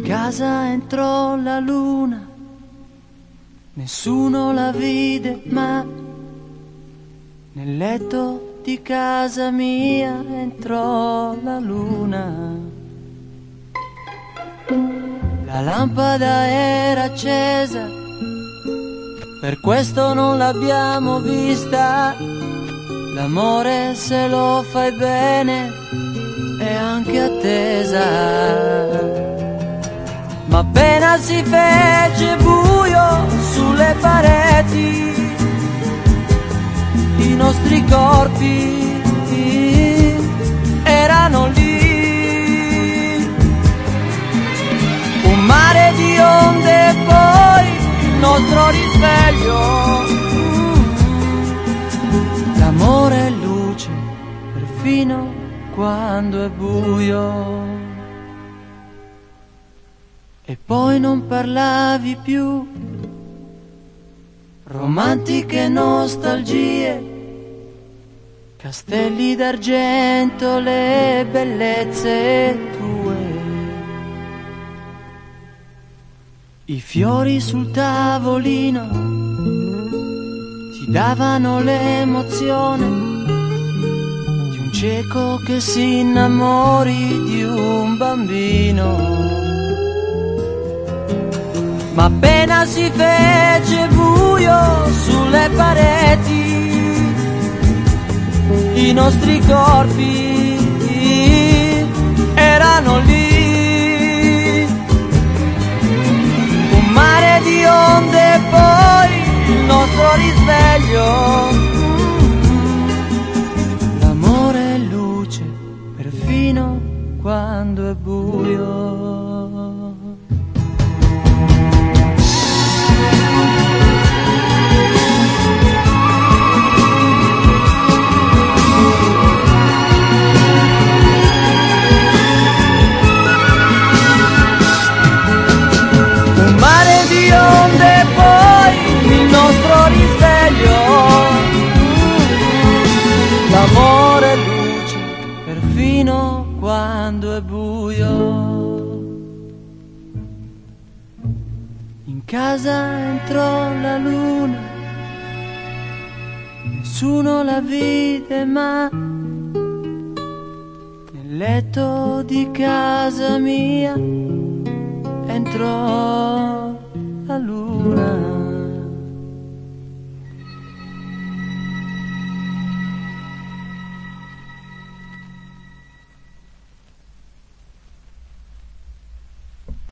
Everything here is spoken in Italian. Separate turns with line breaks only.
casa entrò la luna, nessuno la vide, ma nel letto di casa mia entrò la luna. La lampada era accesa, per questo non l'abbiamo vista. L'amore se lo fai bene è anche attesa. Si fece buio sulle pareti, i nostri corpi erano lì. Un mare di onde e poi il nostro risveglio. L'amore è luce perfino quando è buio. E poi non parlavi più, romantiche nostalgie, castelli d'argento, le bellezze tue. I fiori sul tavolino ti davano l'emozione di un cieco che si innamori di un bambino. Ma appena si fece buio sulle pareti, i nostri corpi erano lì. Un mare di onde e poi il nostro risveglio. L'amore è luce perfino quando è buio. Perfino quando è buio. In casa entrò la luna, nessuno la vide ma nel letto di casa mia entrò la luna.